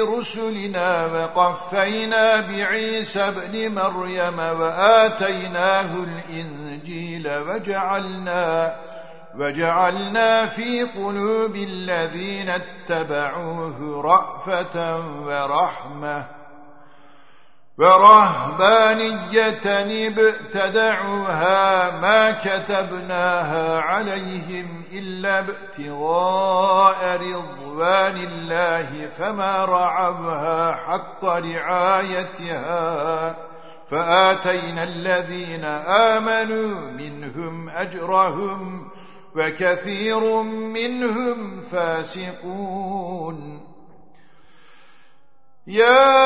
برسلنا وقفينا بعيسى بن مريم وآتيناه الإنجيل وجعلنا وجعلنا في قلوب الذين اتبعوه رأفة ورحمة ورهبانية ابتدعوها ما كتبناها عليهم إلا ابتغاء رضوان الله فما رعبها حق رعايتها فآتينا الذين آمنوا منهم أجرهم وكثير منهم فاسقون. يا